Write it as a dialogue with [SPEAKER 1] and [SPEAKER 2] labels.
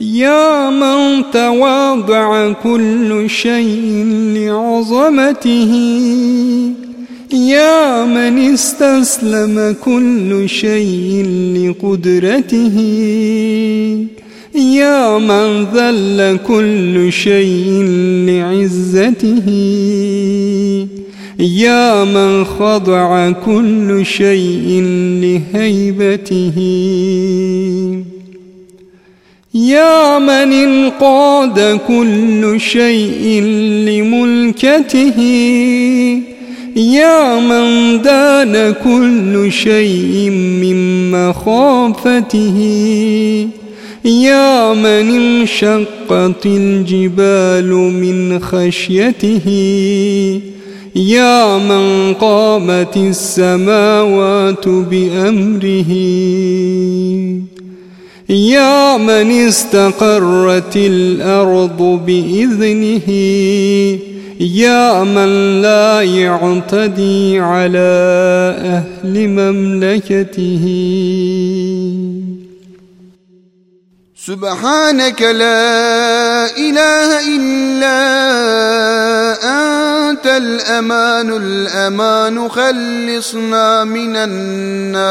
[SPEAKER 1] يا من تواضع كل شيء لعظمته. يا من استسلم كل شيء لقدرته. يا من ذل كل شيء لعزته. يا من خضع كل شيء لهيبته. يا من انقاد كل شيء لملكته يا من دان كل شيء من مخافته يا من انشقت الجبال من خشيته يا من قامت السماوات بأمره. يا من استقرت الأرض بإذنه يا من لا يعتدي على أهل مملكته.
[SPEAKER 2] سبحانك لا إله إلا أنت الأمان الأمان خلصنا من النار.